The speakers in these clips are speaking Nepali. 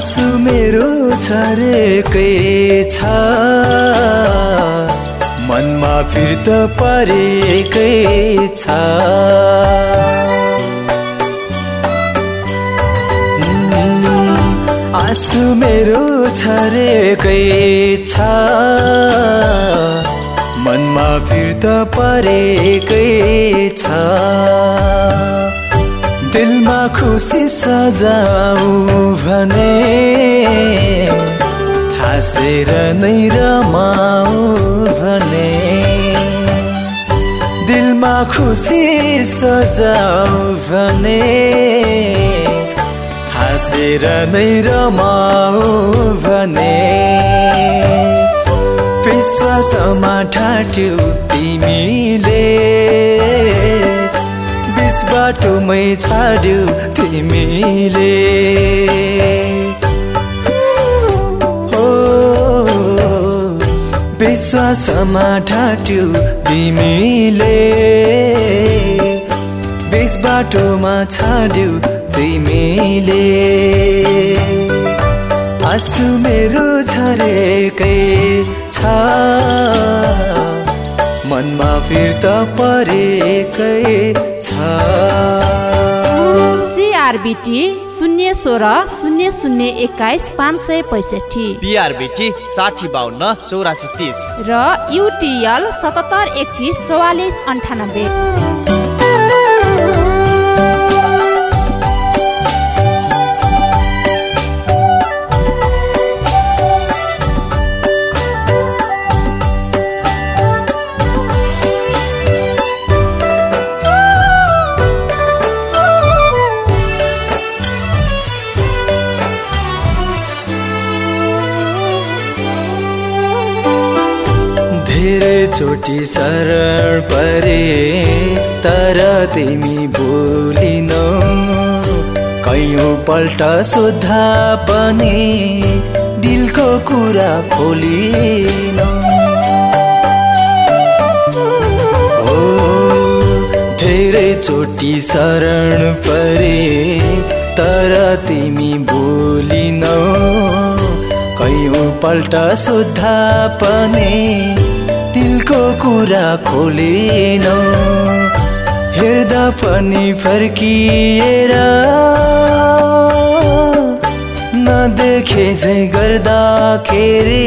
आँसु मेरो छरेकै छ। मनमा फिर्त परेकै छ। आँसु मेरो छरेकै छ। मनमा फिर्त परेकै छ। दिलमा खुसी सजाऊ भने हाँसेर नै रमाऊ भने दिलमा खुसी सजाऊ भने हाँसेर नै रमाऊ भने विश्वासमा ठाट्यौ तिमीले बाटोमै छाड्यौ तिमीले। हो विश्वासमा ठाट्यौ तिमीले। बिच बाटोमा छाड्यौ तिमीले। आँसु मेरो झरेकै छ। मनमा फिर्ता परेकै छ। सिआरबिटी शून्य सोह्र शून्य शून्य एक्काइस पाँच सय पैँसठी। बिआरबिटी साठी बाहन्न चौरासी तिस। र युटिएल सतहत्तर एकतिस चौवालिस अन्ठानब्बे। धेरै चोटि शरण परे तर तिमी बोलिनौ कैयौँ पल्ट सोद्धा पनि दिलको कुरा खोलिनौ। हो धेरै चोटि शरण परे तर तिमी कैयौँ पल्ट सोद्धा पनि दिलको कुरा खोलेनौ। हेर्दा पनि फर्किएर नदेखे झै गर्दाखेरि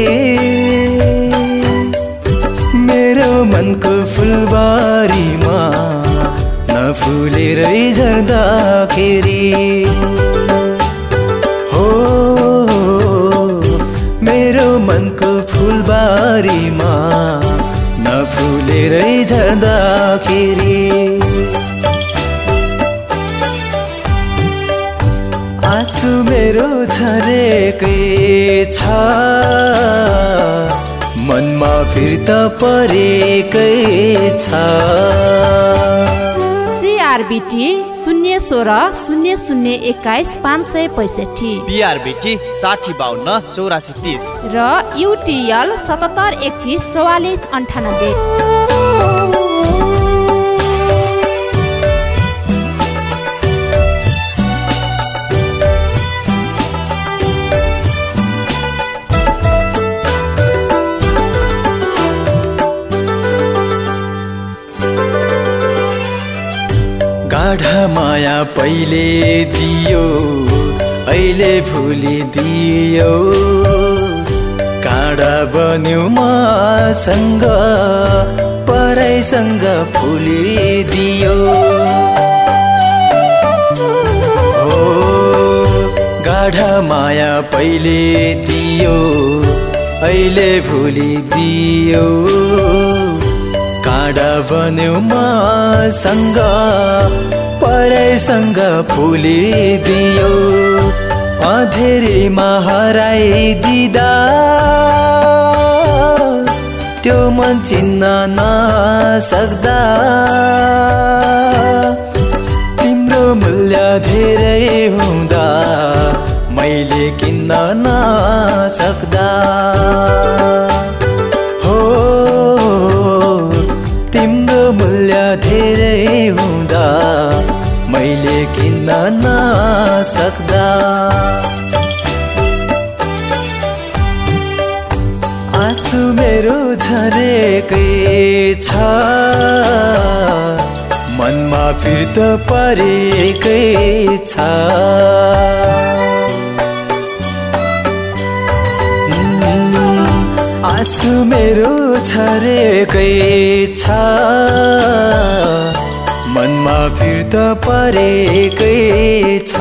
मेरो मनको फुलबारीमा नफुलेरै झर्दाखेरि नफुलेरै झर्दाखेरि आँसु मेरो झरेकै छ। मनमा फिर्ता परेकै छ। सिआरबिटी शून्य सोह्र शून्य शून्य एक्काइस पाँच सय पैँसठी। बिआरबिटी साठी बाहन्न चौरासी तिस। र युटिएल सतहत्तर एकतिस चौवालिस अन्ठानब्बे। माया पहिले दियो अहिले भुलिदियो काँडा बन्यो मसँग पराइसँग फुलिदियो। हो गाढा माया पहिले दियो अहिले भुलिदियो। काँडा बन्यो मसँग पराइसँग फुलिदियो। अधेरीमा हराइदिँदा त्यो मन चिन्न नसक्दा। तिम्रो मूल्य धेरै हुँदा मैले किन्न नसक्दा। हो तिम्रो मूल्य धेरै हुँदा मैले किन्न नसक्दा। छरेकै छ। मनमा फिर्त परेकै छ। आँसु मेरो छरेकै छ। मनमा फिर्त परेकै छ।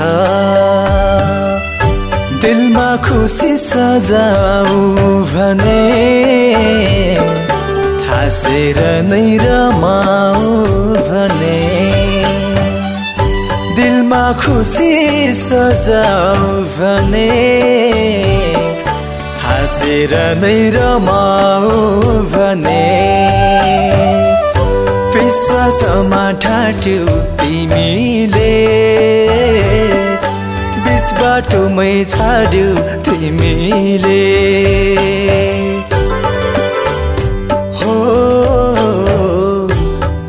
खुसी सजाऊ भने हाँसेर नै रमाऊ भने दिलमा खुसी सजाऊ भने हाँसेर नै रमाऊ भने विश्वासमा ठाट्यौ तिमीले बाटोमै छाड्यौ तिमीले। हो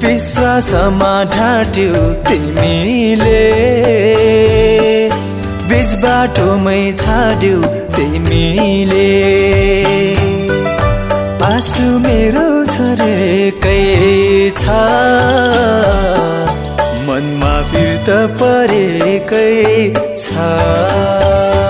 विश्वासमा ढाट्यौ तिमीले। बिच बाटोमै छाड्यौ तिमीले। आँसु मेरो छरेकै छ। फिर्त परेकै छ।